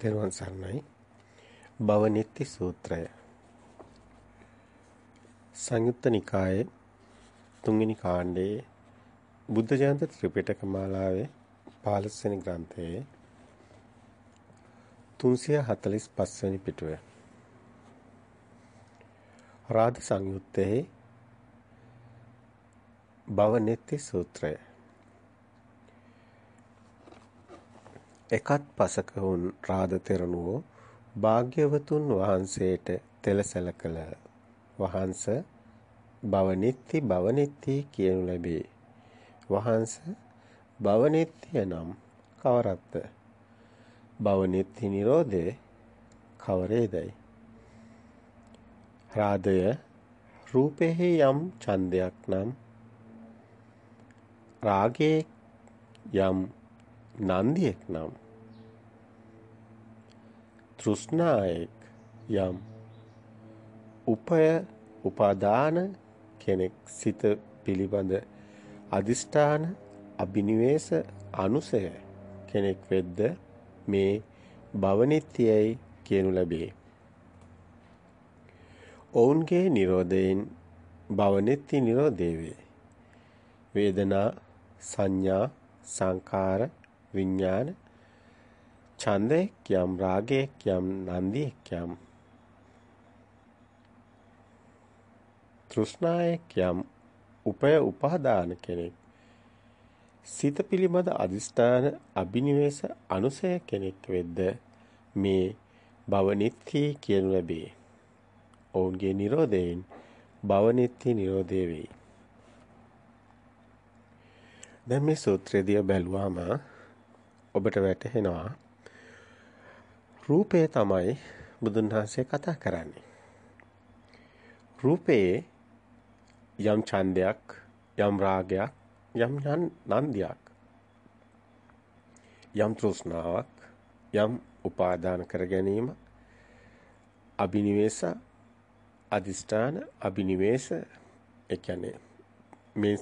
තෙරුවන් සරණයි. භවනිත්‍ය සූත්‍රය. සංයුත්ත නිකායේ තුන්වෙනි කාණ්ඩයේ බුද්ධ ජයන්ත ත්‍රිපිටක මාලාවේ 15 වෙනි ග්‍රන්ථයේ 345 වෙනි පිටුවේ රාධ සංයුත්තේ භවනිත්‍ය සූත්‍රය එකත් පසක වුන් රාද තෙරණුවෝ භාග්‍යවතුන් වහන්සේට තෙලසල කළ වහන්ස භවනිත්ති භවනිත්ති කියනු ලැබේ. වහන්ස භවනිත්‍ය නම් කවරක්ද? භවනිත්ති නිරෝධේ කවරේදයි? රාදය රූපෙහි යම් ඡන්දයක් නම් රාගේ යම් නන්දියෙක් නම් තෘෂ්ණායෙක් යම් උපය උපාදාන කෙනෙක් සිත පිළිබඳ අදිෂ්ඨාන අබිනිවේෂ අනුසය කෙනෙක් වෙද්ද මේ භවනිත්‍යයි කියනු ලැබේ. ඔවුන්ගේ Nirodhayen භවනිත්‍ය Nirodhe වේ. වේදනා සංඥා සංකාර විඥාන ඡන්දයක් යම් රාගයක් යම් නන්දියක් යම් තෘෂ්ණායක් යම් උපය උපාදාන කෙනෙක් සිත පිළිබඳ අදිෂ්ඨාන අබිනිවේෂ අනුසය කෙනෙක් වෙද්ද මේ භවනිත්‍ය කියනු ලැබේ. ඔවුන්ගේ Nirodhayen භවනිත්‍ය Nirodhe වේ. දැන් මේ සූත්‍රයේදී බැලුවාම ඔබට වැටහෙනවා රූපය තමයි බුදුන් වහන්සේ කතා කරන්නේ. රූපයේ යම් ඡන්දයක්, යම් රාගයක්, යම් නන්දියක්, යම් තෘෂ්ණාවක්, යම් උපාදාන කර ගැනීම, අබිනිවේෂ, අදිෂ්ඨාන, අබිනිවේෂ ඒ කියන්නේ මේ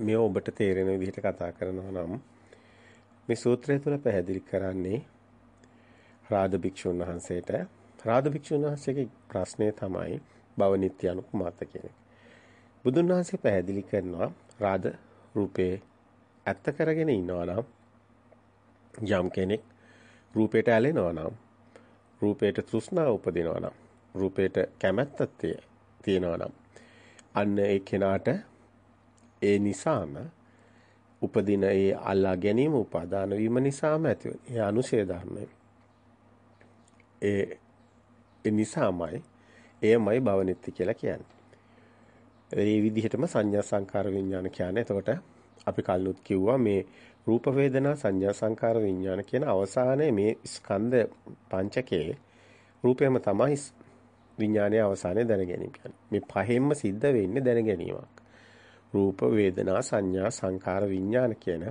මේ ඔබට තේරෙන විදිහට කතා කරනවා නම් මේ සූත්‍රය තුළ පැහැදිලි කරන්නේ රාද භික්ෂුන් වහන්සේට රාද භික්ෂුන් වහන්සේගේ ප්‍රශ්නය තමයි භව නිත්‍ය අනුකුමාත කියන එක. බුදුන් වහන්සේ පැහැදිලි කරනවා රාද රූපේ ඇත්ත කරගෙන ඉන්නවා නම් යම් කෙනෙක් රූපයට ඇලෙනවා නම් රූපයට තෘෂ්ණාව උපදිනවා නම් රූපයට කැමැත්තක් තියෙනවා නම් අන්න ඒ කෙනාට ඒ නිසාම උපදින ඒ අල්ලා ගැනීම උපාදාන වීම නිසාම ඇතිවෙන. ඒ අනුශය ධර්මය. ඒ ඒ නිසාමයි එයමයි භවනිත්‍ය කියලා කියන්නේ. ඒ විදිහටම සංඥා සංකාර විඥාන කියන්නේ. එතකොට අපි කල්ලුත් කිව්වා මේ රූප වේදනා සංඥා සංකාර විඥාන කියන අවසානයේ මේ ස්කන්ධ පංචකයේ රූපයම තමයි විඥානයේ අවසානයේ දැන ගැනීම කියන්නේ. මේ පහෙන්ම සිද්ධ වෙන්නේ දැන ගැනීමක්. රූප වේදනා සංඥා සංකාර විඥාන කියන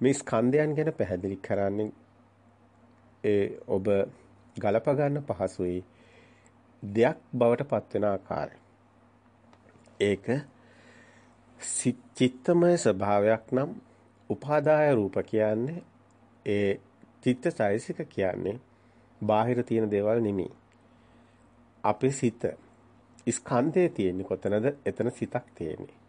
මේ ස්කන්ධයන් ගැන පැහැදිලි කරන්නේ ඒ ඔබ ගලප ගන්න පහසුයි දෙයක් බවට පත් වෙන ආකාරය. ඒක චිත්තමය ස්වභාවයක් නම් උපාදාය රූප කියන්නේ ඒ චිත්තචෛසික කියන්නේ බාහිර තියෙන දේවල් නෙමෙයි. අපේ සිත ස්කන්ධයේ තියෙන්නේ කොතනද? එතන සිතක් තියෙන්නේ.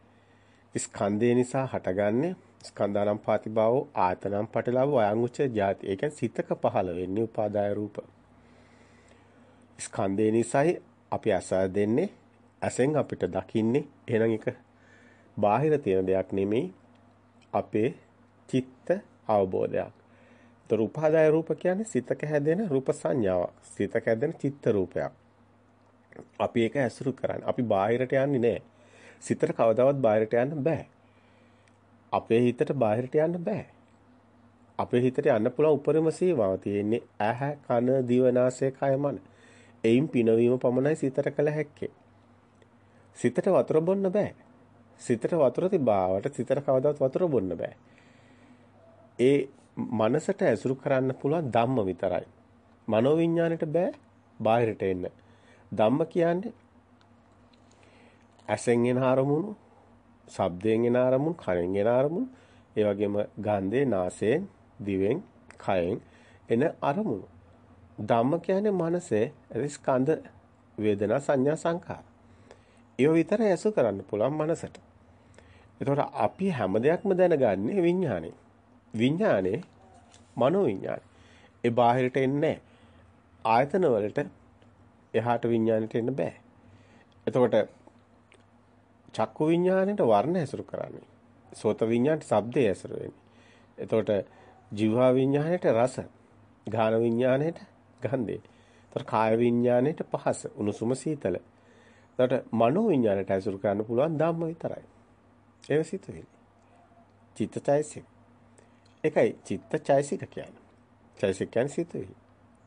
ස්කන්ධය නිසා හටගන්නේ ස්කන්ධානම් පාතිභාවෝ ආතනම් පටලව අයං උච්ච ಜಾති. ඒ කියන්නේ සිතක පහළ වෙන්නේ උපාදාය රූප. ස්කන්ධය නිසායි අපි අසාර දෙන්නේ. ඇසෙන් අපිට දකින්නේ. එහෙනම් ඒක බාහිර තියෙන දෙයක් නෙමෙයි. අපේ චිත්ත අවබෝධයක්. ඒතර උපාදාය රූප කියන්නේ සිතක හැදෙන රූප සංඥාවක්. සිතක හැදෙන චිත්ත රූපයක්. අපි ඒක ඇසුරු කරන්නේ. අපි බාහිරට යන්නේ නැහැ. සිතට කවදාවත් බාහිරට යන්න බෑ. අපේ හිතට බාහිරට යන්න බෑ. අපේ හිතට යන්න පුළුවන් උපරිම සීමාව තියෙන්නේ ඇහැ කන දිව නාසය කය මන. එයින් පිනවීම පමණයි සිතට කළ හැක්කේ. සිතට වතුර බොන්න බෑ. සිතට වතුර තිබාවට සිතට කවදාවත් වතුර බොන්න බෑ. ඒ මනසට ඇසුරු කරන්න පුළුවන් ධම්ම විතරයි. මනෝවිඤ්ඤාණයට බෑ බාහිරට එන්න. ධම්ම කියන්නේ ඇසෙන් එන අරමුණු, ශබ්දයෙන් එන අරමුණු, කනෙන් එන අරමුණු, ඒ වගේම ගන්ධේ, නාසයෙන්, දිවෙන්, කයෙන් එන අරමුණු. ධම්ම කියන්නේ මනසේ ස්කන්ධ වේදනා සංඥා සංකාර. ඒව විතරයි ඇසු කරන්න පුළුවන් මනසට. එතකොට අපි හැම දෙයක්ම දැනගන්නේ විඥානේ. විඥානේ මනෝ විඥානේ. ඒ බාහිරට එන්නේ ආයතන වලට එහාට විඥානෙට එන්න බෑ. එතකොට චක්කු විඥාණයට වර්ණ ඇසුරු කරන්නේ. සෝත විඥාණයට ශබ්දය ඇසුරු වෙන්නේ. එතකොට જીවහා විඥාණයට රස, ගාන විඥාණයට ගන්ධය. එතකොට කාය විඥාණයට පහස, උණුසුම සීතල. එතකොට මනෝ විඥාණයට ඇසුරු කරන්න පුළුවන් ධම්ම විතරයි. ඒව සිතුවිලි. චිත්තචෛසික. ඒකයි චිත්තචෛසික කියන්නේ. චෛසික කියන්නේ සිතුවිලි.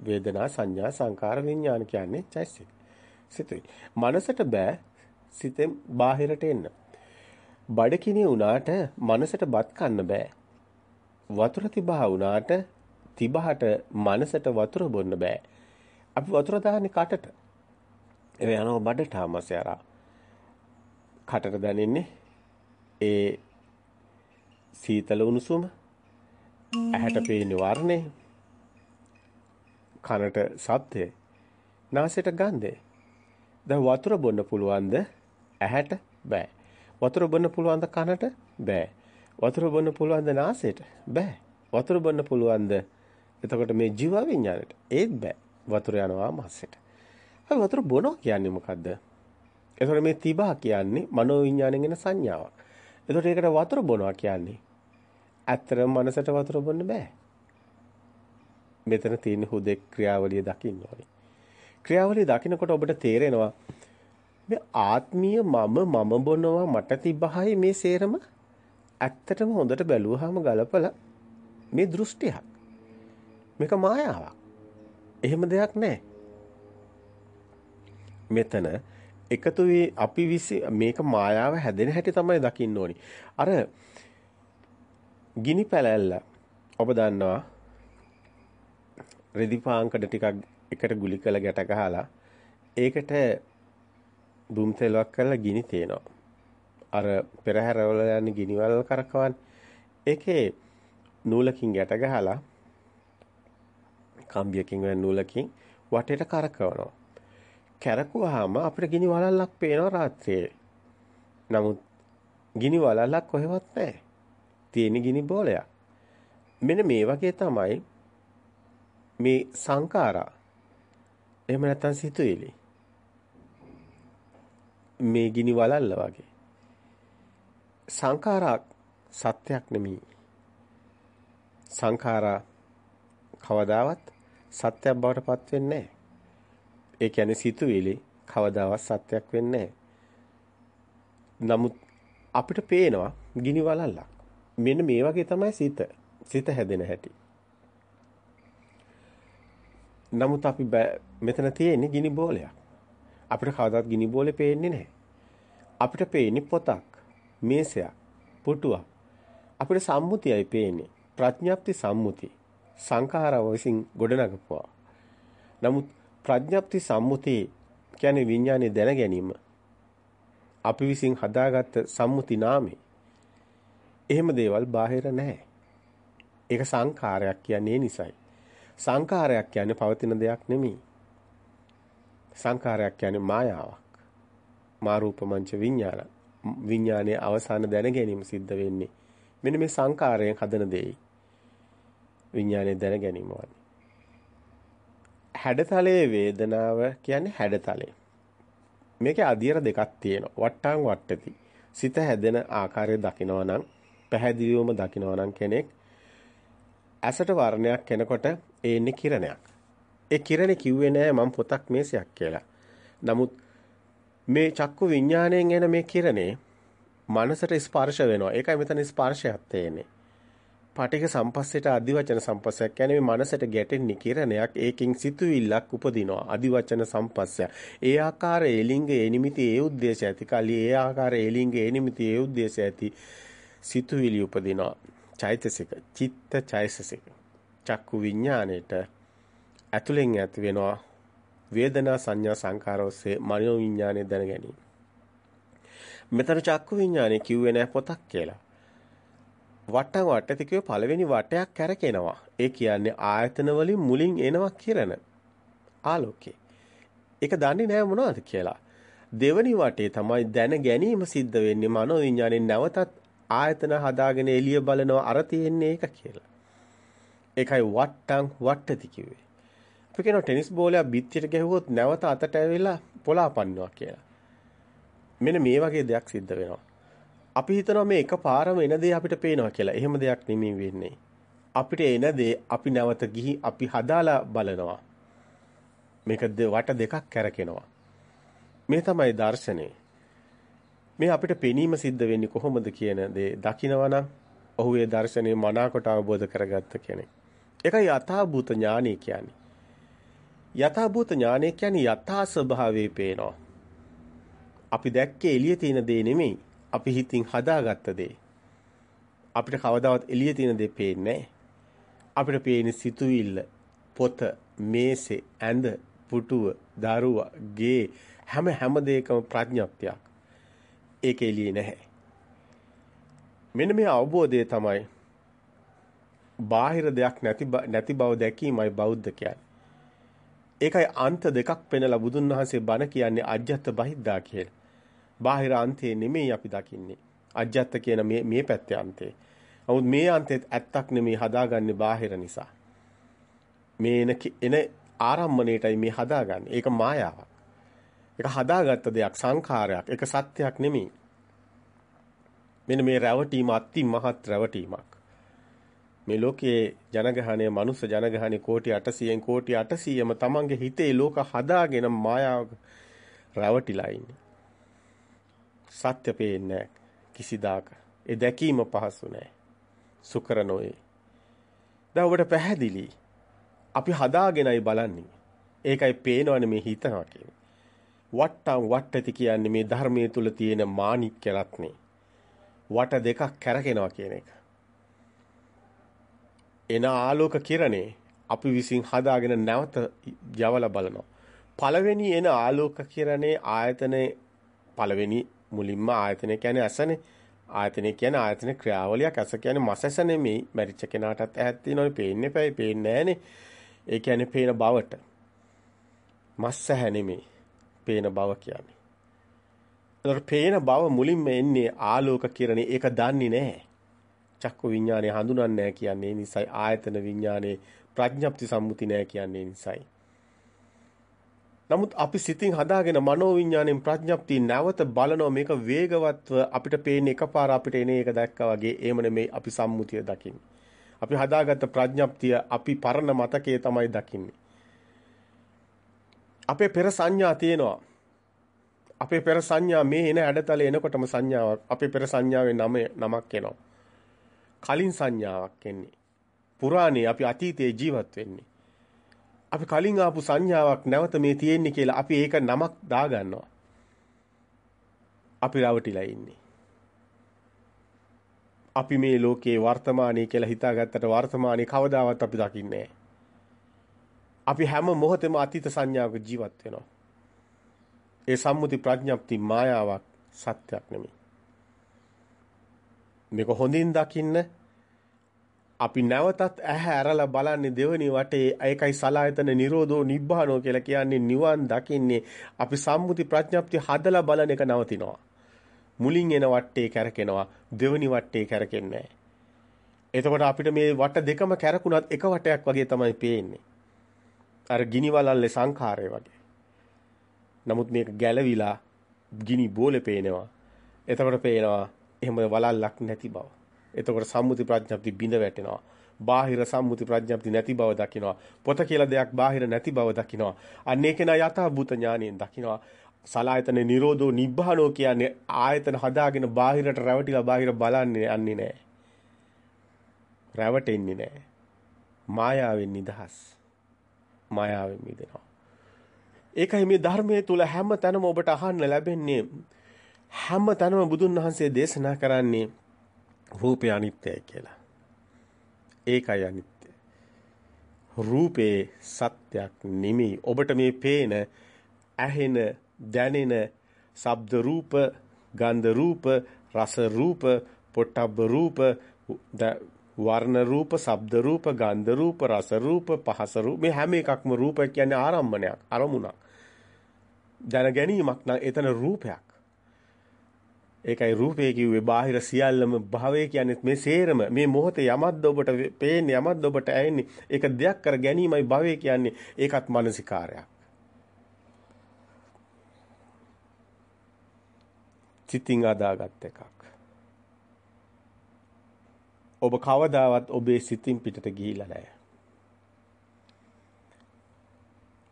වේදනා සංඥා සංකාර විඥාන කියන්නේ චෛසික. සිතුවිලි. මනසට බෑ සිතෙන් බාහිරට එන්න. බඩකිනි වුණාට මනසට බත් කන්න බෑ. වතුර තිබහා වුණාට තිබහට මනසට වතුර බොන්න බෑ. අපි වතුර දාන්නේ කටට. ඒ යනවා බඩට ආමස යරා. කටට දැනෙන්නේ ඒ සීතල උණුසුම ඇහැට පේන වර්ණය කනට ශබ්දය නාසයට ගන්ධය දැන් වතුර බොන්න පුළුවන්ද ඇහැට බෑ. වතුර බොන්න පුළුවන්ද කනට? බෑ. වතුර බොන්න පුළුවන්ද නාසයට? බෑ. වතුර බොන්න පුළුවන්ද එතකොට මේ ජීව විඥාණයට? ඒත් බෑ. වතුර යනවා මාසෙට. හරි වතුර බොනවා කියන්නේ මොකද්ද? එතකොට මේ තිබා කියන්නේ මනෝ විඥාණයෙන් එන සංඥාවක්. එතකොට ඒකට වතුර බොනවා කියන්නේ ඇත්තටම මනසට වතුර බොන්න බෑ. මෙතන තියෙන හුදෙක් ක්‍රියාවලිය දකින්න ඕනේ. ක්‍රියාවලිය දකිනකොට ඔබට තේරෙනවා මේ ආත්මීය මම මම බොනවා මට තිබහයි මේ සේරම ඇත්තටම හොඳට බැලුවාම ගලපලා මේ දෘෂ්ටියක්. මේක මායාවක්. එහෙම දෙයක් නැහැ. මෙතන එකතු වී අපි විසි මේක මායාව හැදෙන හැටි තමයි දකින්න ඕනි. අර ගිනි පැලැල්ල ඔබ දන්නවා රෙදි පාංකඩ ටිකක් එකට ගුලි කළ ගැට ගහලා ඒකට බුම් තෙලක් කරලා ගිනි තේනවා. අර පෙරහැරවල යන ගිනිවල කරකවන්නේ. ඒකේ නූලකින් ගැට ගහලා කම්බියකින් වෙන නූලකින් වටේට කරකවනවා. කැරකුවාම අපිට ගිනි වලල්ලක් පේනවා රාත්‍රියේ. නමුත් ගිනි වලල්ලක් කොහෙවත් නැහැ. තියෙන ගිනි බෝලයක්. මෙන්න මේ වගේ තමයි මේ සංඛාරා. එහෙම නැත්නම් සිතුවිලි. මේ ගිනි වලල්ල වගේ. සංඛාරා සත්‍යයක් නෙමෙයි. සංඛාරා කවදාවත් සත්‍යයක් බවට පත් වෙන්නේ නැහැ. ඒ කියන්නේ සිතුවිලි කවදාවත් සත්‍යයක් වෙන්නේ නමුත් අපිට පේනවා ගිනි වලල්ලක්. මෙන්න මේ වගේ තමයි සිත. සිත හැදෙන හැටි. නමුත් අපි මෙතන තියෙන්නේ ගිනි බෝලයක්. අපිට කවදාවත් ගිනි බෝලේ පේන්නේ නැහැ. අපිට පේන්නේ පොතක්, මේසයක්, පුටුවක්. අපිට සම්මුතියයි පේන්නේ. ප්‍රඥාප්ති සම්මුති. සංඛාරව විසින් ගොඩනගපුවා. නමුත් ප්‍රඥාප්ති සම්මුති කියන්නේ විඥානයේ දැන ගැනීම. අපි විසින් හදාගත්ත සම්මුති නාමේ. එහෙම දේවල් බාහිර නැහැ. ඒක සංඛාරයක් කියන්නේ ඒ නිසයි. සංඛාරයක් කියන්නේ පවතින දෙයක් නෙමෙයි. සංඛාරයක් කියන්නේ මායාවක්. මා රූපමංච විඥාන. විඥානයේ අවසාන දැන ගැනීම සිද්ධ වෙන්නේ. මෙන්න මේ සංඛාරයෙන් හදන දෙයි. විඥානයේ දැන ගැනීම වන්නේ. හැඩතලයේ වේදනාව කියන්නේ හැඩතලය. මේකේ අදියර දෙකක් තියෙනවා. වට්ටම් වට්ටති. සිත හැදෙන ආකාරය දකිනවා නම් පැහැදිලිවම දකිනවා නම් කෙනෙක් ඇසට වර්ණයක් කෙනකොට ඒන්නේ කිරණයක්. ඒ කිරණේ කිව්වේ නෑ මම පොතක් මේසයක් කියලා. නමුත් මේ චක්කු විඥාණයෙන් එන මේ කිරණේ මනසට ස්පර්ශ වෙනවා. ඒකයි මෙතන ස්පර්ශයක් තේන්නේ. පටික සම්පස්සයට අදිවචන සම්පස්සයක් කියන්නේ මේ මනසට ගැටෙන්නේ කිරණයක් ඒකෙන් සිතුවිල්ලක් උපදිනවා අදිවචන සම්පස්සය. ඒ ආකාර එලිංග එනිමිති ඒ ಉದ್ದೇಶ ඇති කලි ඒ ආකාර එලිංග එනිමිති ඒ ಉದ್ದೇಶ ඇති සිතුවිලි උපදිනවා. චෛතසික චිත්ත චෛතසික චක්කු විඥාණයට ඇතුලෙන් ඇති වෙනවා වේදනා සංඥා සංකාර ඔස්සේ මනෝ විඥානය දැන ගැනීම. මෙතන චක්කු විඥානය කිව්වේ නෑ පොතක් කියලා. වට්ටම් වට්ටතිකේ පළවෙනි වටයක් කැරකෙනවා. ඒ කියන්නේ ආයතන වලින් මුලින් එනවා කිරණ. ආලෝකේ. ඒක දන්නේ නැහැ මොනවද කියලා. දෙවනි වටේ තමයි දැන ගැනීම සිද්ධ වෙන්නේ මනෝ විඥානේ නැවතත් ආයතන හදාගෙන එළිය බලනවා අර තියෙන්නේ ඒක කියලා. ඒකයි වට්ටම් වට්ටති කිව්වේ. අපි කියනවා ටෙනිස් බෝලයක් බිත්තියට ගැහුවොත් නැවත අතට ඇවිල්ලා පොලාපන්නවා කියලා. මෙන්න මේ වගේ දෙයක් සිද්ධ වෙනවා. අපි හිතනවා මේ එකපාරම එන දේ අපිට පේනවා කියලා. එහෙම දෙයක් නෙමෙයි වෙන්නේ. අපිට එන දේ අපි නැවත ගිහි අපි හදාලා බලනවා. මේක වට දෙකක් කැරකෙනවා. මේ තමයි දර්ශනේ. මේ අපිට පෙනීම සිද්ධ වෙන්නේ කොහොමද කියන දේ දකිනවනම් ඔහු ඒ දර්ශනේ මනාකොට අවබෝධ කරගත්ත කෙනෙක්. ඒකයි යථාභූත ඥානය කියන්නේ. යථාභූත ඥානය කියන්නේ යථා ස්වභාවයේ පේනවා. අපි දැක්කේ එළියේ තියෙන දේ නෙමෙයි. අපි හිතින් හදාගත්ත දේ. අපිට කවදාවත් එළියේ තියෙන දේ පේන්නේ අපිට පේන්නේ සිතුවිල්ල, පොත, මේසේ, ඇඳ, පුටුව, දරුවා, ගේ හැම හැම දෙයකම ප්‍රඥප්තියක්. ඒක එළියේ නැහැ. මෙන්න මේ අවබෝධය තමයි බාහිර දෙයක් නැති නැති බව දැකීමයි බෞද්ධ කියන්නේ. ඒකයි අන්ත දෙකක් පෙනලා බුදුන් වහන්සේ බණ කියන්නේ අජ්ජත් බහිද්දා කියලා. බාහිර අන්තේ නෙමෙයි අපි දකින්නේ. අජ්ජත් කියන මේ මේ පැත්තේ අන්තේ. නමුත් මේ අන්තෙත් ඇත්තක් නෙමෙයි හදාගන්නේ බාහිර නිසා. මේ එන එන ආරම්මණයටයි මේ හදාගන්නේ. ඒක මායාවක්. ඒක හදාගත්ත දෙයක් සංඛාරයක්. ඒක සත්‍යයක් නෙමෙයි. මෙන්න මේ රැවටීම අති මහත් රැවටීමක්. මේ ලෝකයේ ජනගහනය මනුස්ස ජනගහනය කෝටි 800න් කෝටි 800ම තමන්ගේ හිතේ ලෝක හදාගෙන මායාව රැවටිලා ඉන්නේ. සත්‍ය පේන්නේ කිසිදාක. ඒ දැකීම පහසු නෑ. සුකර නොවේ. දැන් ඔබට පැහැදිලි. අපි හදාගෙනයි බලන්නේ. ඒකයි පේනවනේ මේ හිතනවා කියන්නේ. වට්ටම් වට්ටති කියන්නේ මේ ධර්මයේ තුල තියෙන මාණික්ක රත්නේ. වට දෙකක් කැරකෙනවා කියන එක. එන ආලෝක කිරණේ අපි විසින් හදාගෙන නැවත යවලා බලනවා. පළවෙනි එන ආලෝක කිරණේ ආයතනේ පළවෙනි මුලින්ම ආයතනය කියන්නේ ඇසනේ. ආයතනය කියන්නේ ආයතන ක්‍රියාවලියක්. ඇස කියන්නේ මස ඇස නෙමෙයි. මැරිච්ච කෙනාටත් ඇහක් තියෙනවනේ පේන්නේ පැයි පේන්නේ නැහනේ. ඒ කියන්නේ පේන බවට. මස් ඇහැ නෙමෙයි. පේන බව කියන්නේ. ඒතර පේන බව මුලින්ම එන්නේ ආලෝක කිරණේ ඒක දන්නේ නැහැ. චක්කු විඥානය හඳුනන්නේ නැහැ කියන්නේ නිසයි ආයතන විඥානේ ප්‍රඥප්ති සම්මුති නැහැ කියන්නේ නිසයි. නමුත් අපි සිතින් හදාගෙන මනෝවිඤ්ඤාණයෙන් ප්‍රඥප්තිය නැවත බලනවා මේක වේගවත්ව අපිට පේන්නේ එකපාර අපිට එන එක දැක්කා වගේ එහෙම නෙමෙයි අපි සම්මුතිය දකින්නේ. අපි හදාගත්ත ප්‍රඥප්තිය අපි පරණ මතකයේ තමයි දකින්නේ. අපේ පෙර සංඥා තියෙනවා. අපේ පෙර සංඥා මේ එන ඇඩතල එනකොටම සංඥාවක් අපේ පෙර සංඥාවේ නම නමක් එනවා. කලින් සංඥාවක් එන්නේ. පුරාණේ අපි අතීතයේ ජීවත් වෙන්නේ. අපි කලින් ආපු සංඥාවක් නැවත මේ තියෙන්නේ කියලා අපි ඒක නමක් දාගන්නවා. අපි රවටිලා ඉන්නේ. අපි මේ ලෝකේ වර්තමානයේ කියලා හිතාගත්තට වර්තමානයේ කවදාවත් අපි දකින්නේ අපි හැම මොහොතෙම අතීත සංඥාවක ජීවත් වෙනවා. ඒ සම්මුති ප්‍රඥප්ති මායාවක් සත්‍යක් නෙමෙයි. මේක හොඳින් දකින්න අපි නැවතත් ඇහැ ඇරලා බලන්නේ දෙවනි වටේ ඒකයි සලායතන නිරෝධෝ නිබ්බානෝ කියලා කියන්නේ නිවන් දකින්නේ අපි සම්මුති ප්‍රඥප්තිය හදලා බලන එක නවතිනවා. මුලින් එන වටේ කැරකෙනවා දෙවනි වටේ කැරකෙන්නේ එතකොට අපිට මේ වට දෙකම කැරකුණත් එක වටයක් වගේ තමයි පේන්නේ. අර ගිනි වලල්ලේ සංඛාරය වගේ. නමුත් මේක ගැලවිලා ගිනි බෝලේ පේනවා. එතකොට පේනවා එහෙම වලල්ලක් නැති බව. එතකොට සම්මුති ප්‍රඥප්ති බිඳ වැටෙනවා. බාහිර සම්මුති ප්‍රඥප්ති නැති බව දකිනවා. පොත කියලා දෙයක් බාහිර නැති බව දකිනවා. අන්න ඒක නා යථා භූත ඥානයෙන් දකිනවා. සලායතන නිරෝධෝ නිබ්බානෝ කියන්නේ ආයතන හදාගෙන බාහිරට රැවටිලා බාහිර බලන්නේ යන්නේ නැහැ. රැවටෙන්නේ නැහැ. මායාවෙන් නිදහස්. මායාවෙන් මිදෙනවා. ඒකයි මේ ධර්මයේ තුල හැම තැනම ඔබට අහන්න ලැබෙන්නේ හැම තැනම බුදුන් වහන්සේ දේශනා කරන්නේ රූපය අනිත්‍යයි කියලා. ඒකයි අනිත්‍ය. රූපේ සත්‍යක් නෙමෙයි. ඔබට මේ පේන, ඇහෙන, දැනෙන ශබ්ද රූප, ගන්ධ රූප, රස රූප, පොට්ටබ්බ රූප, වර්ණ රූප, ශබ්ද රූප, ගන්ධ රූප, රස රූප, පහස රූප මේ හැම එකක්ම රූප කියන්නේ ආරම්මණයක්, අරමුණක්. දැන ගැනීමක් නම් එතන රූපයක්. ඒකයි රූපේ කිව්වේ බාහිර සියල්ලම භවය කියන්නේ මේ සේරම මේ මොහොතේ යමද්ද ඔබට පේන්නේ යමද්ද ඔබට ඇහෙන්නේ ඒක දෙයක් කර ගැනීමයි භවය කියන්නේ ඒකත් මානසිකාරයක්. චිතින් අදාගත් එකක්. ඔබ කවදාවත් ඔබේ සිතින් පිටට ගිහිලා නැහැ.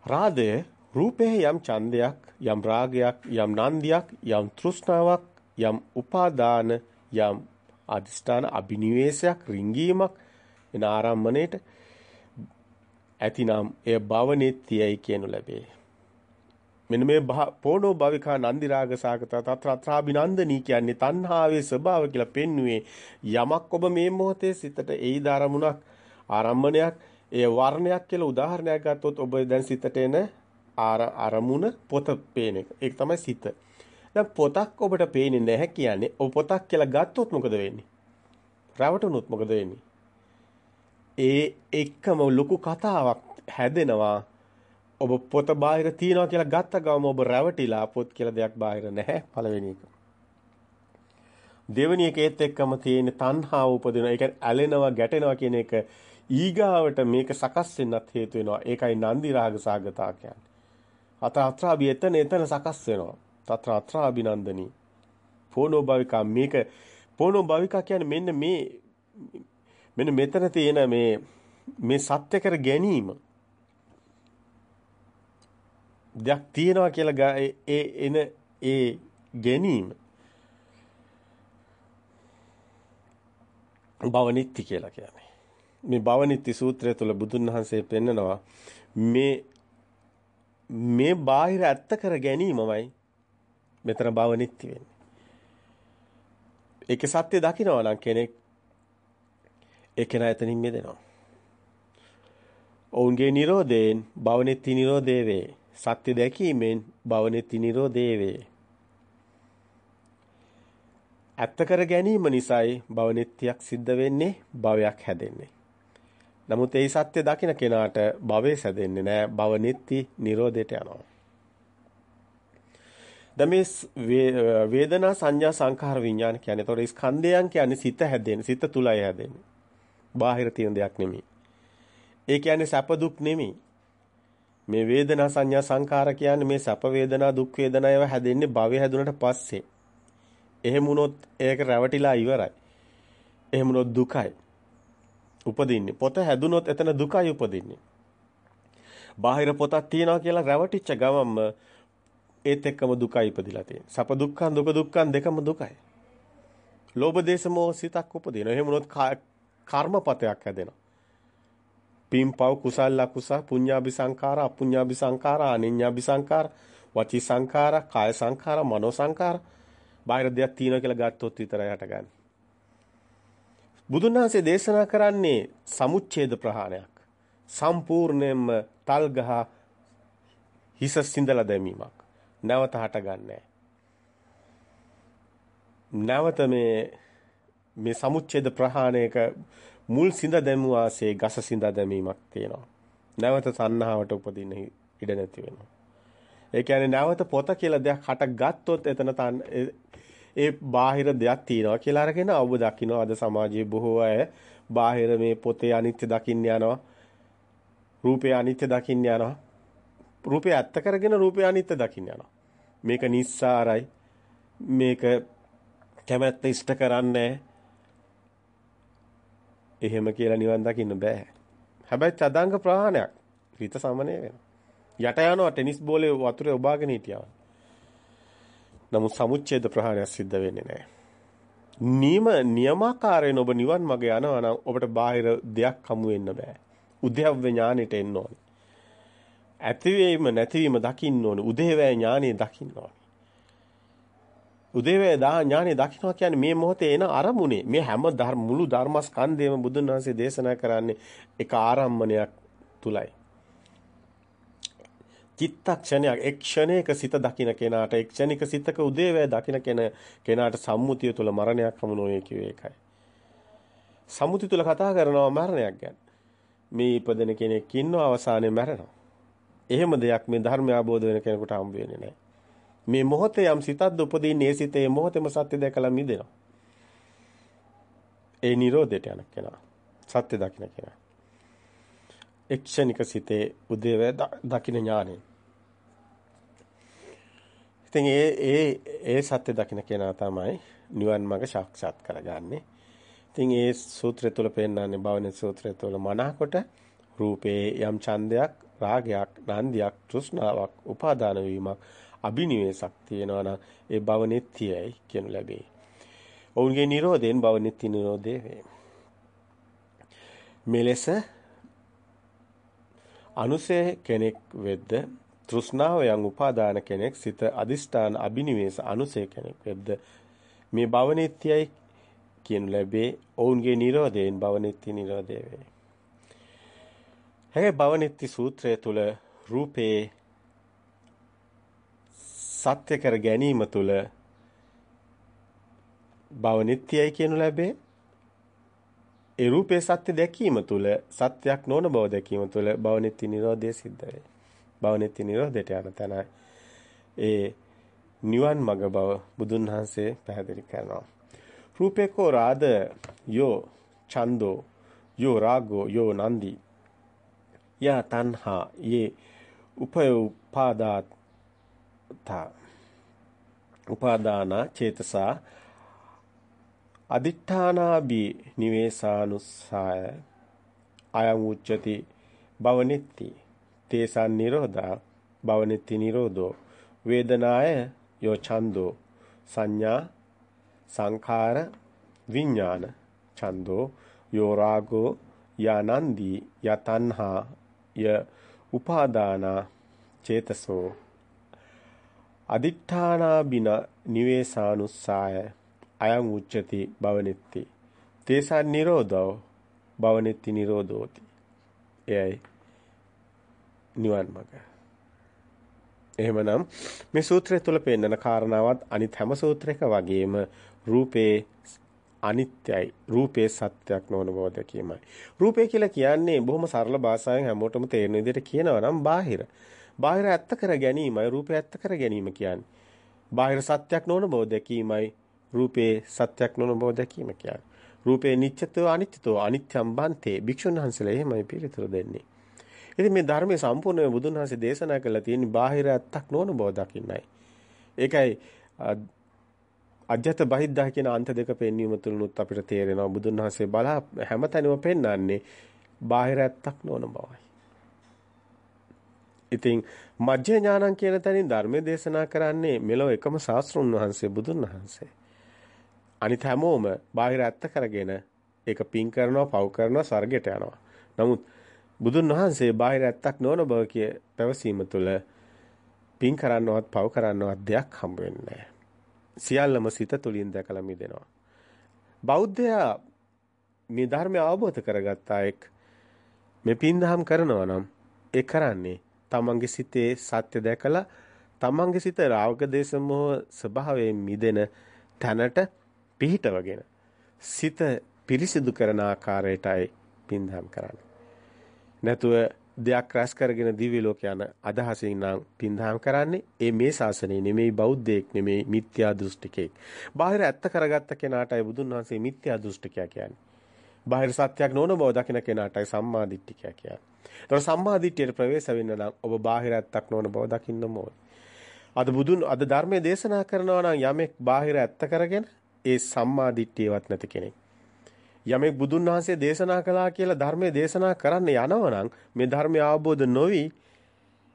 රාදය රූපේ යම් ඡන්දයක් යම් රාගයක් යම් නන්දියක් යම් තෘෂ්ණාවක් යම් උපාදාන යම් අදිෂ්ඨාන අබිනිවේෂයක් රිංගීමක් එන ආරම්මණයට ඇතිනම් එය භවනෙත්‍යයි කියනු ලැබේ. මෙන්න මේ පොණෝ භවිකා නන්දි රාග සාගත තත්‍රාභිනන්දනී කියන්නේ තණ්හාවේ ස්වභාව කියලා පෙන්වුවේ යමක් ඔබ මේ මොහොතේ සිතට එයිද ආරමුණක් ආරම්මණයක් ඒ වර්ණයක් කියලා උදාහරණයක් ගත්තොත් ඔබ දැන් සිතට එන අරමුණ පොත පේන එක. ඒක තමයි සිත. දැන් පොතක් ඔබට පේන්නේ නැහැ කියන්නේ ඔබ පොතක් කියලා ගත්තොත් මොකද වෙන්නේ? රවටුනොත් මොකද වෙන්නේ? ඒ එක්කම ලොකු කතාවක් හැදෙනවා. ඔබ පොත බාහිර තියනවා කියලා ගත්ත ගමන් ඔබ රැවටිලා පොත් කියලා දෙයක් බාහිර නැහැ පළවෙනි එක. දෙවෙනි එකේත් එක්කම තියෙන තණ්හාව උපදිනවා. ඒ කියන්නේ ඇලෙනවා, ගැටෙනවා කියන එක ඊගාවට මේක සකස් වෙන්නත් හේතු වෙනවා. ඒකයි නන්දි රාග සාගතා කියන්නේ. අත අත්‍රාභි එතන එතන සකස් වෙනවා. තත්‍ර අත්‍රාභිනන්දනී. පොනෝ භවිකා මේක පොනෝ භවිකා කියන්නේ මෙන්න මේ මෙන්න මෙතන තියෙන මේ මේ සත්‍ය කර ගැනීම දෙයක් තියෙනවා කියලා ඒ එන ඒ ගැනීම භවනිත්‍ති කියලා කියන්නේ. මේ භවනිත්‍ති සූත්‍රය තුල බුදුන් වහන්සේ පෙන්නනවා මේ මේ බාහිර ඇත්ත කර ගැනීමමයි මෙතන භවනිත්‍ති වෙන්නේ. ඒකේ සත්‍ය දකිනවා නම් කෙනෙක් ඒ කෙනා එතනින් මිදෙනවා. ඔවුන්ගේ Nirodhen භවනිත්‍ති Nirodhe වේ. සත්‍ය දැකීමෙන් භවනිත්‍ති Nirodhe වේ. ඇත්ත කර ගැනීම නිසායි භවනිත්‍යක් සිද්ධ වෙන්නේ භවයක් හැදෙන්නේ. නමුත් ඒ සත්‍ය දකින කෙනාට භවයේ සැදෙන්නේ නැහැ. භව නිත්‍ති නිරෝධයට යනවා. දැන් මේ වේදනා සංඥා සංඛාර විඥාන කියන්නේ ඒතොර ස්කන්ධයන් කියන්නේ සිත හැදෙන සිත තුලයි හැදෙන්නේ. බාහිර තියෙන දෙයක් නෙමෙයි. ඒ කියන්නේ සැප දුක් නෙමෙයි. මේ වේදනා සංඥා සංඛාර කියන්නේ මේ සැප වේදනා දුක් වේදනා ඒවා හැදෙන්නේ භවය හැදුනට පස්සේ. එහෙම වුණොත් ඒක රැවටිලා ඉවරයි. එහෙම වුණොත් දුකයි. උපදින්නේ. පොත හැදුනොත් එතන දුකයි උපදින්නේ. බාහිර පොතක් තියනවා කියලා රැවටිච්ච ගමන්ම ඒත් එක්කම දුකයි ඉපදිලා තියෙන්නේ. සැප දුක්ඛන් දුක දුක්ඛන් දෙකම දුකයි. ලෝභ දේශ මොහ සිතක් උපදිනවා. එහෙම වුණොත් කර්මපතයක් හැදෙනවා. පින්පව් කුසල අකුසල පුඤ්ඤාභි සංඛාර අපුඤ්ඤාභි සංඛාර අනිඤ්ඤාභි සංඛාර වචී සංඛාර කාය සංඛාර මනෝ සංඛාර බාහිර දෙයක් තියෙනවා කියලා ගත්තොත් විතරයි හටගන්නේ. බුදුන් වහන්සේ දේශනා කරන්නේ සමුච්ඡේද ප්‍රහාණයක්. සම්පූර්ණයෙන්ම තල්ගහ හිස සිඳලා දැමීමක්. නැවත හටගන්නේ නැවත මේ මේ සමුච්ඡේද ප්‍රහාණයක මුල් සිඳ දැමුවාසේ ගස සිඳ දැමීමක් තියෙනවා. නැවත තණ්හාවට උපදින්න ඉඩ නැති වෙනවා. ඒ කියන්නේ නැවත පොත කියලා දෙයක් හට ගත්තොත් එතන ඒ බාහිර දෙයක් තියනවා කියලා අරගෙන ඔබ දකිනවා අද සමාජයේ බොහෝ අය බාහිර මේ පොතේ අනිත්‍ය දකින්න යනවා. රූපේ අනිත්‍ය දකින්න යනවා. රූපේ ඇත්ත කරගෙන රූපේ අනිත්‍ය දකින්න යනවා. මේක නිස්සාරයි. මේක කැමැත්ත ඉෂ්ට කරන්නේ එහෙම කියලා නිවන් දකින්න බෑ. හැබැයි තදංග ප්‍රහාණයක් හිත සමනය වෙනවා. යට යනවා ටෙනිස් බෝලේ වතුරේ ඔබාගෙන හිටියා. නමුත් සමුච්ඡේද ප්‍රහාරයක් සිද්ධ වෙන්නේ නැහැ. නියම නියමාකාරයෙන් ඔබ නිවන් මඟ යනවා නම් ඔබට බාහිර දෙයක් හමු වෙන්න බෑ. උද්‍යව්‍ය ඥානෙට එන්න ඕනේ. ඇතිවීම නැතිවීම දකින්න ඕනේ. උදේවැය ඥානෙ දකින්න ඕනේ. උදේවැය දා ඥානෙ දකින්නවා කියන්නේ මේ මොහොතේ එන අරමුණේ මේ හැම ධර්ම මුළු ධර්මස්කන්ධයම බුදුන් වහන්සේ දේශනා කරන්නේ එක ආරම්මණයක් තුලයි. චිත්තක්ෂණයක් එක් ක්ෂණයක සිත දකින්න කෙනාට එක් ක්ෂණික සිතක උදේවැය දකින්න කෙන කෙනාට සම්මුතිය තුළ මරණයක් හමු නොවේ කියුවේ ඒකයි. සමුති තුල කතා කරනවා මරණයක් ගැන. මේ ඉපදෙන කෙනෙක් ඉන්නවා අවසානයේ මැරෙනවා. එහෙම දෙයක් මේ ධර්මය අවබෝධ වෙන කෙනෙකුට හම්බ වෙන්නේ නැහැ. මේ මොහොතේ යම් සිතක්ද උපදින්නේ ඒ සිතේ මොහොතේම සත්‍ය දැකලා මිදෙනවා. ඒ නිරෝධයට යන කෙනා. සත්‍ය දකින්න කෙනා. එක්ෂණික සිතේ උදේවැ දකින්න ඥානෙ. ඉතින් ඒ ඒ ඒ සත්‍ය දකින්න කෙනා තමයි නිවන් මඟ සාක්ෂාත් කරගන්නේ. ඉතින් ඒ සූත්‍රය තුළ පෙන්නන්නේ භවන සූත්‍රය තුළ මනාකොට රූපේ යම් ඡන්දයක්, රාගයක්, නන්දියක්, තෘෂ්ණාවක්, උපාදාන වීමක්, අබිනිවේසක් තියෙනවා නම් ඒ භවනෙත්‍යයි කියනු ලැබේ. ඔවුන්ගේ Nirodhen භවනෙත්‍ය Nirodhe වේ. මෙලෙස අනුසය කෙනෙක් වෙද්ද තෘෂ්ණාව යම් උපාදාන කෙනෙක් සිත අදිෂ්ඨාන අබිනිවේෂ අනුසය කෙනෙක් වෙද්ද මේ භවනිත්‍යයි කියනු ලැබේ ඔවුන්ගේ Nirodhayen භවනිත්‍ය Nirodhe වේ. හැබැයි භවනිත්‍ය සූත්‍රය තුල රූපේ සත්‍ය කර ගැනීම තුල භවනිත්‍යයි කියනු ලැබේ. ඒ රූපේ සත්‍ය දැකීම තුල සත්‍යක් නොවන බව දැකීම තුල භවනිත්‍ය Nirodhe සිද්ධ වේ. භවනිත්‍ය Nirodheට යන තැන ඒ නිවන් මඟ බව බුදුන් වහන්සේ පැහැදිලි කරනවා. රූපේ කෝ රාද යෝ චන්தோ යෝ රාගෝ යෝ නන්දි යා තණ්හා යේ උපය උපාදාත උපාදාන චේතසා අදිඨානාබි නිවේසානුස්සාය අයං උච්චති භවනිත්‍ති තේසන් නිරෝධා භවනිත්‍ති නිරෝධෝ වේදනාය යෝ ඡන්தோ සංඥා සංඛාර විඥාන ඡන්தோ යෝ රාගෝ යානන්දි යතන්හා ය උපාදානා චේතසෝ අදිඨානා බින නිවේසානුස්සාය අයං උච්චති භවනෙත්ති. තේසන් නිරෝධෝ භවනෙත්ති නිරෝධෝති. එයයි නිවන් මඟ. එහෙමනම් මේ සූත්‍රය තුල පෙන්නන කාරණාවත් අනිත් හැම සූත්‍රයක වගේම රූපේ අනිත්‍යයි. රූපේ සත්‍යයක් නොවන බව දැකීමයි. රූපේ කියලා කියන්නේ බොහොම සරල භාෂාවෙන් හැමෝටම තේරෙන විදිහට කියනවා නම් බාහිර. බාහිර ඇත්ත කර ගැනීමයි රූපේ ඇත්ත කර ගැනීම කියන්නේ. බාහිර සත්‍යයක් නොවන බව දැකීමයි රූපේ සත්‍යයක් නොවන බව දැකීම කියන්නේ. රූපේ නිච්චතෝ අනිත්‍යතෝ අනිත්‍යම් බන්තේ. භික්ෂුන් වහන්සේලා එහෙමයි පිළිතුරු දෙන්නේ. ඉතින් මේ ධර්මයේ සම්පූර්ණව බුදුන් වහන්සේ දේශනා කළා තියෙන්නේ බාහිර ඇත්තක් නොවන බව දකින්නයි. ඒකයි අජ්‍යත බහිද්දා කියන අන්ත දෙක පෙන්වීම තුලනුත් අපිට තේරෙනවා බුදුන් වහන්සේ බලා හැමතැනම පෙන්වන්නේ බාහිර ඇත්තක් නොවන බවයි. ඉතින් මජ්ජේ ඥානං කියන තැනින් ධර්මයේ දේශනා කරන්නේ මෙලොව එකම ශාස්ත්‍රුන් වහන්සේ බුදුන් වහන්සේ. අනිත හැමෝම බාහිර ඇත්ත කරගෙන ඒක පින් කරනවා පව් කරනවා ස්වර්ගයට යනවා. නමුත් බුදුන් වහන්සේ බාහිර ඇත්තක් නොවන බව කිය පැවසීම තුළ පින් කරන්නවත් පව් කරන්නවත් දෙයක් හම්බ වෙන්නේ සියල්ලම සිත තුළින් දැකලා මිදෙනවා. බෞද්ධයා මේ ධර්මය අවබෝධ කරගත්තා එක් මේ පින් දහම් කරනවා නම් ඒ කරන්නේ තමන්ගේ සිතේ සත්‍ය දැකලා තමන්ගේ සිත රාග දේශ මොහ ස්වභාවයෙන් මිදෙන තැනට පිහිටවගෙන සිත පිරිසිදු කරන ආකාරයටයි පින් දහම් කරන්නේ. නැතුව දෙයක් රැස් කරගෙන දිව්‍ය ලෝක යන අදහසින් නම් පින්දහම් කරන්නේ ඒ මේ ශාසනය නෙමෙයි බෞද්ධයෙක් නෙමෙයි මිත්‍යා දෘෂ්ටිකෙක්. බාහිර ඇත්ත කරගත්ත කෙනාටයි බුදුන් වහන්සේ මිත්‍යා දෘෂ්ටිකයා කියන්නේ. බාහිර සත්‍යයක් නොවන බව දකින කෙනාටයි සම්මා දිට්ඨිකයා කියන්නේ. ඒතර සම්මා දිට්ඨියට ප්‍රවේශ වෙන්න නම් ඔබ බාහිර ඇත්තක් නොවන බව දකින්නම ඕනේ. අද බුදුන් අද ධර්මයේ දේශනා කරනවා නම් යමෙක් බාහිර ඇත්ත කරගෙන ඒ සම්මා දිට්ඨියවත් නැති කෙනෙක්. යමෙක් බුදුන් වහන්සේ දේශනා කළා කියලා ධර්මයේ දේශනා කරන්න යනවනම් මේ ධර්මය අවබෝධ නොවි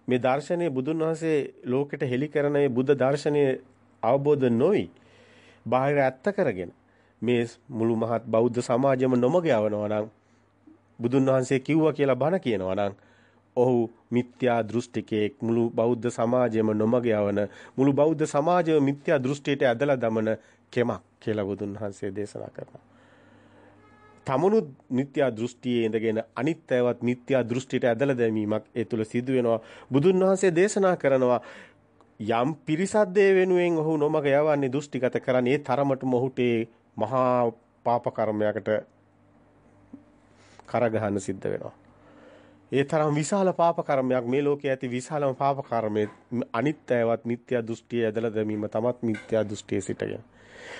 මේ දර්ශනය බුදුන් වහන්සේ ලෝකෙට හෙළි කරන මේ බුද්ධ දර්ශනය අවබෝධ නොවි බාහිර ඇත්ත කරගෙන මේ මුළු මහත් බෞද්ධ සමාජයම නොමග යවනවා නම් බුදුන් වහන්සේ කිව්වා කියලා බණ කියනවා නම් ඔහු මිත්‍යා දෘෂ්ටිකයෙක් මුළු බෞද්ධ සමාජයම නොමග යවන මුළු බෞද්ධ සමාජයම මිත්‍යා දෘෂ්ටියට ඇදලා දමන කෙමක් කියලා බුදුන් වහන්සේ දේශනා කරනවා. තමනුත් මිත්‍යා දෘෂ්ටියේ ඉඳගෙන අනිත් අයවත් මිත්‍යා දෘෂ්ටියට ඇදලා දැමීමක් ඒ තුල සිදු වෙනවා. බුදුන් වහන්සේ දේශනා කරනවා යම් පිරිසක් දේ වෙනුවෙන් ඔහු නොමග යවන්නේ දෘෂ්ටිගත කරන්නේ ඒ තරමටම ඔහුට මහා පාප කර්මයකට කරගහන්න සිද්ධ වෙනවා. ඒ තරම් විශාල පාප කර්මයක් මේ ලෝකයේ ඇති විශාලම පාප කර්මයේ අනිත්‍යවත් මිත්‍යා දෘෂ්ටිය ඇදලා දැමීම තමත් මිත්‍යා දෘෂ්ටියේ සිටගෙන.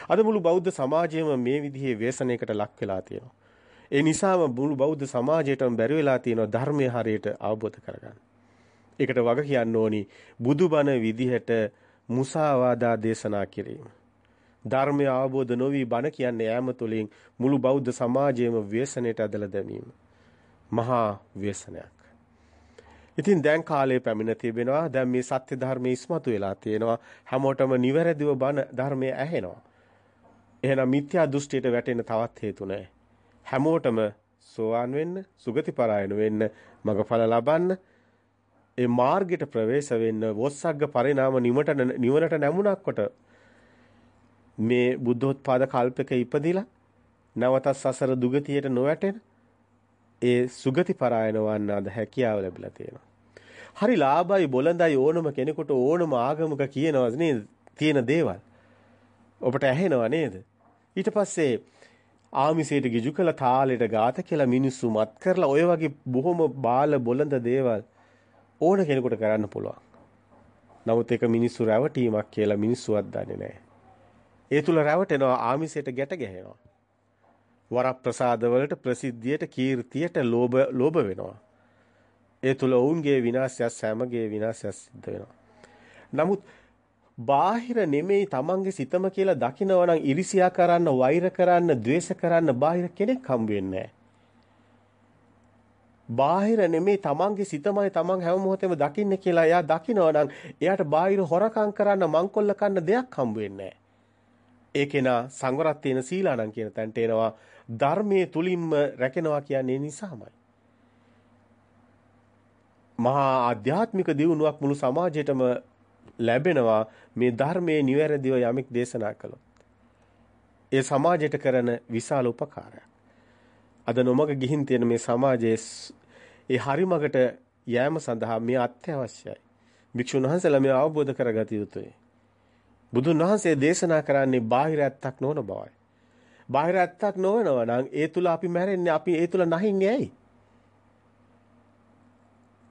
අද මුළු බෞද්ධ සමාජයම මේ විදිහේ ව්‍යසනයකට ලක් වෙලා තියෙනවා. ඒ නිසාම මුළු බෞද්ධ සමාජයටම බැරි වෙලා තියෙනවා ධර්මයේ හරියට අවබෝධ කරගන්න. ඒකට වග කියන්න ඕනි බුදුබණ විදිහට මුසාවාදා දේශනා කිරීම. ධර්මය අවබෝධ නොවි බණ කියන්නේ යාම තුළින් මුළු බෞද්ධ සමාජයේම ව්‍යසනයට ඇදලා දැමීම. මහා ව්‍යසනයක්. ඉතින් දැන් කාලේ පැමිණ තිබෙනවා. දැන් මේ සත්‍ය ධර්මයේ ඉස්මතු වෙලා තියෙනවා. හැමෝටම නිවැරදිව බණ ධර්මයේ ඇහෙනවා. එහෙනම් මිත්‍යා දෘෂ්ටියට වැටෙන්න තවත් හේතු නැහැ. හැමෝටම සෝවාන් වෙන්න, සුගති පරායන වෙන්න, මගඵල ලබන්න, ඒ මාර්ගයට ප්‍රවේශ වෙන්න, වොස්සග්ග පරිණාම නිවනට නිවනට නැමුණක් කොට මේ බුද්ධෝත්පාද කල්පක ඉපදිලා නැවතත් සසර දුගතියට නොවැටෙන ඒ සුගති පරායන වන්න අද හැකියාව ලැබිලා තියෙනවා. හරි ලාභයි බොළඳයි ඕනම කෙනෙකුට ඕනම ආගමක කියනවා නේද? තියෙන දේවල්. ඔබට ඇහෙනව නේද? ඊට පස්සේ ආමිසයට ගිජු කළ තාලෙට ગાත කියලා මිනිස්සු මත් කරලා ඔය වගේ බොහොම බාල බොළඳ දේවල් ඕන කෙනෙකුට කරන්න පුළුවන්. නමුත් ඒක මිනිස්සු රැවටීමක් කියලා මිනිස්සුවත් දන්නේ නැහැ. ඒ තුල රැවටෙනවා ආමිසයට ගැට ගැහෙනවා. වරප්‍රසාද වලට ප්‍රසිද්ධියට කීර්තියට ලෝභ ලෝභ වෙනවා. ඒ තුල ඔවුන්ගේ විනාශය සෑමගේ විනාශය සිද්ධ වෙනවා. නමුත් බාහිර නෙමෙයි තමන්ගේ සිතම කියලා දකිනවා නම් ඉරිසියා කරන්න, වෛර කරන්න, ద్వේෂ කරන්න බාහිර කෙනෙක් හම් වෙන්නේ බාහිර නෙමෙයි තමන්ගේ සිතමයි තමන් හැම මොහොතෙම දකින්නේ කියලා එයා දකිනවා නම් එයාට බාහිර හොරකම් කරන්න, මංකොල්ල කන්න දෙයක් හම් වෙන්නේ ඒකේනා සංවරත් තියෙන සීලානම් කියන තැනට එනවා. ධර්මයේ තුලින්ම රැකෙනවා කියන්නේ නිසාමයි. මහා ආධ්‍යාත්මික දියුණුවක් මුළු සමාජයටම ලැබෙනවා මේ ධර්මයේ නිවැරදිව යමෙක් දේශනා කළොත්. ඒ සමාජයට කරන විශාල උපකාරයක්. අද නොමග ගිහින් තියෙන මේ සමාජයේ ඒ හරිමකට යෑම සඳහා මේ අත්‍යවශ්‍යයි. භික්ෂුන් වහන්සේලා මේ අවබෝධ කරගත යුතුයි. බුදුන් වහන්සේ දේශනා කරන්නේ බාහිර ඇත්තක් නොවන බවයි. බාහිර ඇත්තක් නොවනවා නම් ඒ තුල අපි මැරෙන්නේ අපි ඒ තුල නැහින්නේ ඇයි?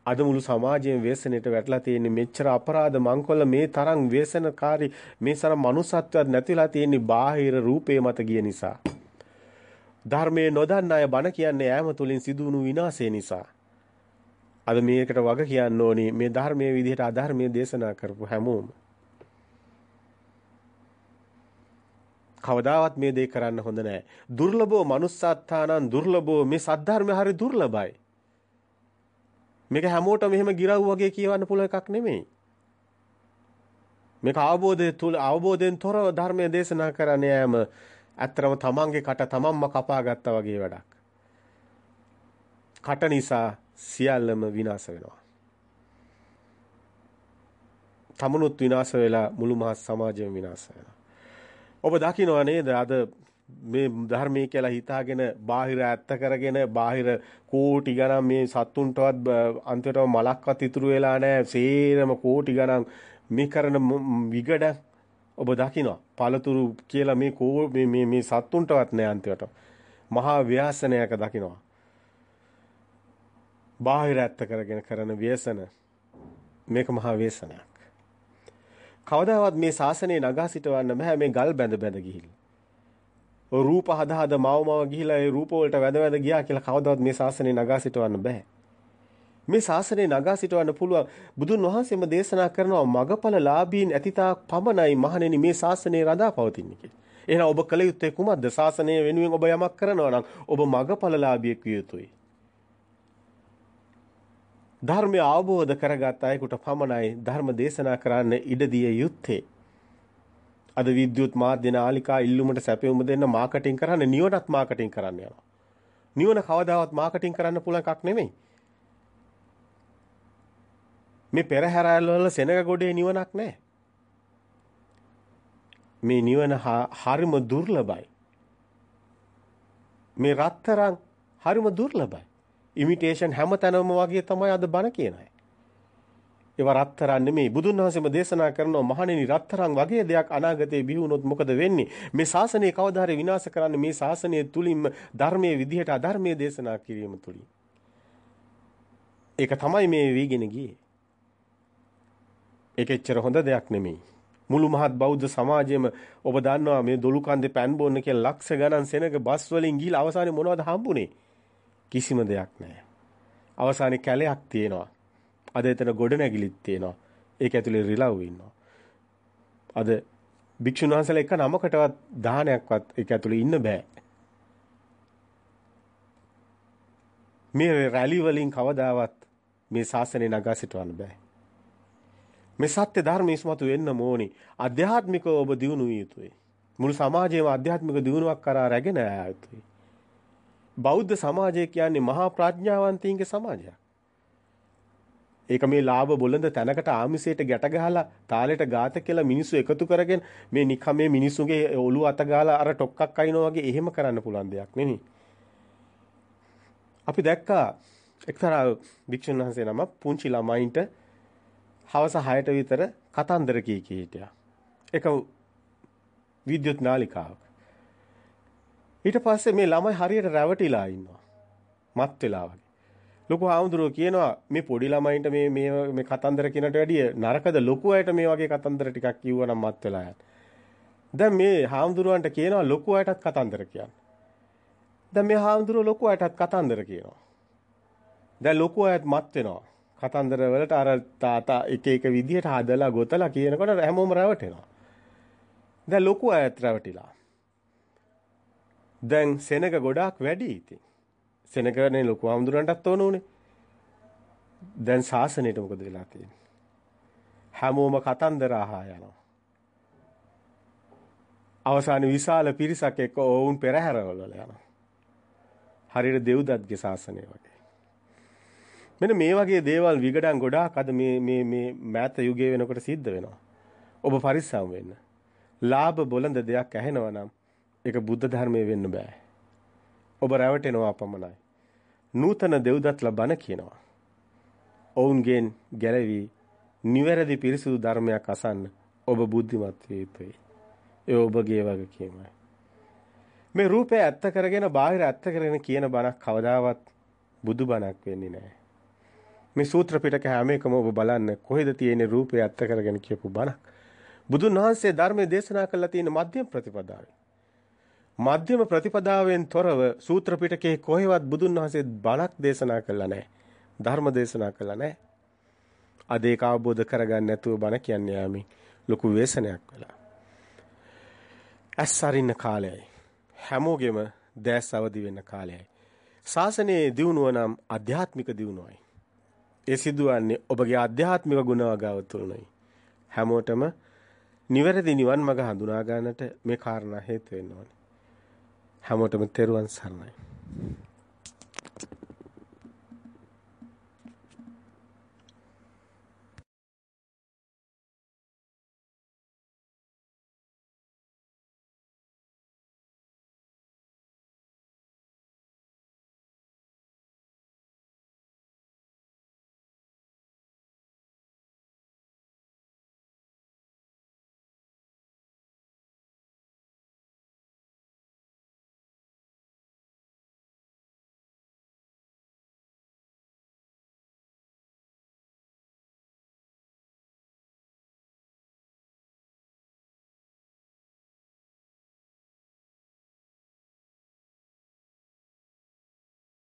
අද මුළු සමාජයෙන් ව්‍යසනයට වැටලා තියෙන්නේ මෙච්චර අපරාධ මංකොල්ල මේ තරම් ව්‍යසනකාරී මේ තරම් මනුසත්වයක් නැතිලා තියෙන්නේ බාහිර රූපේ මත ගිය නිසා. ධර්මයේ නොදන්න අය බණ කියන්නේ ෑම තුලින් සිදුවුණු විනාශය නිසා. අද මේකට වග කියන්න ඕනි මේ ධර්මයේ විදිහට අධර්මයේ දේශනා කරපු හැමෝම. කවදාවත් මේ දේ කරන්න හොඳ නෑ. දුර්ලභෝ manussාත්තානං දුර්ලභෝ මේ සද්ධර්මය හරි දුර්ලභයි. මේක හැමෝටම මෙහෙම ගිරව් වගේ කියවන්න පුළුවන් එකක් නෙමෙයි. මේක අවබෝධය තුල අවබෝධයෙන් තොරව ධර්මයේ දේශනා කරන්න යෑම ඇත්තරම තමන්ගේ කට තමන්ම කපා ගත්තා වගේ වැඩක්. කට නිසා සියල්ලම විනාශ වෙනවා. තමනුත් විනාශ වෙලා මුළු මහත් සමාජයම විනාශ වෙනවා. ඔබ දකින්නවා නේද අද මේ ධර්මයේ කියලා හිතාගෙන බාහිර ඇත්ත කරගෙන බාහිර කෝටි ගණන් මේ සත්තුන්ටවත් අන්තිමටම මලක්වත් ඉතුරු වෙලා නැහැ. සේරම කෝටි ගණන් මේ කරන විගඩ ඔබ දකිනවා. පළතුරු කියලා මේ කෝ මේ මේ මේ සත්තුන්ටවත් නැහැ අන්තිමට. මහා ව්‍යාසනයක දකිනවා. බාහිර ඇත්ත කරගෙන කරන ව්‍යසන මේක මහා ව්‍යසනයක්. කවදාවත් මේ ශාසනය නගා සිටවන්න බෑ මේ ගල් බැඳ බැඳ ගිහිල්ලා. රූප හද හද මව මව ගිහිලා ඒ රූප වලට වැද වැද ගියා කියලා කවදාවත් මේ ශාසනය නගා සිටවන්න බෑ. මේ ශාසනය නගා සිටවන්න පුළුවන් බුදුන් වහන්සේම දේශනා කරනවා මගඵල ලාභීන් ඇතිතා පමණයි මහණෙනි මේ ශාසනය රඳා පවතින්නේ කියලා. එහෙනම් ඔබ කල යුත්තේ කුමක්ද? ශාසනය වෙනුවෙන් ඔබ යමක් කරනවා නම් ඔබ මගඵල ලාභියෙක් විය යුතුයි. ධර්මය අවබෝධ කරගත් අයෙකුට පමණයි ධර්ම දේශනා කරන්න ඉඩ දිය යුත්තේ. අද විද්‍යුත් මාධ්‍ය නාලිකා ඉල්ලුමට සැපයුම දෙන්න මාකටිං කරන්න නිවනත් මාකටිං කරන්න යනවා. නිවන කවදාවත් මාකටිං කරන්න පුළුවන් එකක් නෙමෙයි. මේ පෙරහැරවල වල සෙනග ගොඩේ නිවනක් නැහැ. මේ නිවන හරිම දුර්ලභයි. මේ රත්තරන් හරිම දුර්ලභයි. ඉමිටේෂන් හැමතැනම වගේ තමයි අද බණ කියන අය. ඒවා රත්තරන් නෙමෙයි. බුදුන් වහන්සේම දේශනා කරනවා මහණෙනි රත්තරන් වගේ දෙයක් අනාගතේ බිහි වුණොත් මොකද වෙන්නේ? මේ ශාසනය කවදා හරි විනාශ කරන්නේ මේ ශාසනය තුලින්ම ධර්මයේ විදිහට අධර්මයේ දේශනා කිරීම තුලින්. ඒක තමයි මේ වීගෙන ගියේ. ඒක එච්චර හොඳ දෙයක් නෙමෙයි. මුළු මහත් බෞද්ධ සමාජයේම ඔබ දන්නවා මේ දොළු කන්දේ පෑන් බොන්න කියලා ලක්ෂ ගණන් සෙනග බස් වලින් ගිහලා අවසානයේ මොනවද හම්බුනේ? කිසිම දෙයක් නැහැ. අවසානයේ කැලයක් තියෙනවා. අද එතන ගොඩනැගිලිත් තියෙනවා. ඒක ඇතුලේ රිලව් ඉන්නවා. අද භික්ෂුන් වහන්සේලා එක නමකටවත් දාහනයක්වත් ඒක ඇතුලේ ඉන්න බෑ. මේ රැලි වලින් කවදාවත් මේ ශාසනය නගා සිටවන්න බෑ. මේ සත්‍ය ධර්ම ඉස්මතු වෙන්න ඕනි. අධ්‍යාත්මිකව ඔබ දියුණු විය යුතුයි. මුළු සමාජයේම අධ්‍යාත්මික දියුණුවක් කරා රැගෙන යා යුතුයි. බෞද්ධ සමාජය කියන්නේ මහා ප්‍රඥාවන්තයින්ගේ සමාජයක්. ඒක මේ ලාභ බොළඳ තැනකට ආමිසයට ගැට ගහලා තාලෙට ගාත කියලා මිනිස්සු එකතු කරගෙන මේ නිකම් මේ මිනිස්සුගේ ඔළුව අත ගාලා අර ටොක්ක්ක් අයිනවා වගේ එහෙම කරන්න පුළුවන් දෙයක් නෙමෙයි. අපි දැක්කා එක්තරා භික්ෂුන් වහන්සේ නම පුංචි ළමයින්ට හවස 6ට විතර කතන්දර කී කී හිටියා. ඒක විද්‍යුත් නාලිකාවක්. ඊට පස්සේ මේ ළමයි හරියට රැවටිලා ඉන්නවා. මත් වෙලා වගේ. ලොකු හාමුදුරුවෝ කියනවා මේ පොඩි ළමයින්ට මේ මේ මේ කතන්දර කියනට වැඩිය නරකද ලොකු අයට මේ වගේ කතන්දර ටිකක් කිව්වනම් මත් වෙලා යන. දැන් මේ හාමුදුරුවන්ට කියනවා ලොකු අයටත් කතන්දර කියන්න. දැන් මේ හාමුදුරුවෝ ලොකු අයටත් කතන්දර කියනවා. දැන් ලොකු අයත් මත් වෙනවා. කතන්දර වලට අර තාතා එක එක විදිහට හදලා ගොතලා කියනකොට හැමෝම රැවටෙනවා. දැන් ලොකු අයත් රැවටිලා. දැන් සෙනග ගොඩාක් වැඩි ඉතින්. සෙනගනේ ලොකු ආමුදුරන්ටත් ඕන උනේ. දැන් ශාසනයට මොකද වෙලා තියෙන්නේ? හැමෝම කතන්දර අහා යනවා. අවසාන විශාල පිරිසක් එක්ක ඔවුන් පෙරහැරවල යනවා. හරියට දෙව්දත්ගේ ශාසනය වගේ. මෙන්න මේ වගේ දේවල් විගඩම් ගොඩාක් අද මේ මේ මේ මෑත යුගයේ වෙනකොට සිද්ධ වෙනවා. ඔබ පරිස්සම් වෙන්න. ලාභ බොළඳ දෙයක් ඇහෙනවා නම් ඒක බුද්ධ ධර්මයේ වෙන්න බෑ. ඔබ රැවටෙනවා පමණයි. නූතන දෙව්දත්ලා බණ කියනවා. ඔවුන්ගෙන් ගැලවි නිවැරදි පිරිසුදු ධර්මයක් අසන්න ඔබ බුද්ධිමත් විය යුතුයි. ඒ ඔබගේ වගකීමයි. මේ රූපය ඇත්ත කරගෙන බාහිර ඇත්ත කරගෙන කියන බණක් කවදාවත් බුදු බණක් වෙන්නේ නැහැ. මේ සූත්‍ර පිටක හැම එකම ඔබ බලන්න කොහෙද තියෙන්නේ රූපය ඇත්ත කරගෙන කියපු බණක්. බුදුන් වහන්සේ ධර්මයේ දේශනා කළා තියෙන මධ්‍යම ප්‍රතිපදාවේ. මධ්‍යම ප්‍රතිපදාවෙන් තොරව සූත්‍ර පිටකේ කොහෙවත් බුදුන් වහන්සේ බණක් දේශනා කළා නැහැ. ධර්ම දේශනා කළා නැහැ. අද ඒක අවබෝධ කරගන්න නැතුව බණ කියන්නේ යාමි ලොකු වේසනයක් වෙලා. ඇස්සරින්න කාලයයි. හැමෝගෙම දැස් අවදි වෙන්න කාලයයි. ශාසනයේ දියුණුව නම් අධ්‍යාත්මික දියුණුවයි. ඒ සිදුවන්නේ ඔබගේ අධ්‍යාත්මික ගුණවගාව තුළයි. හැමෝටම නිවැරදි නිවන් මඟ හඳුනා ගන්නට මේ කාරණා හේතු වෙන්න ඕනේ. හැමෝටම තෙරුවන් සරණයි.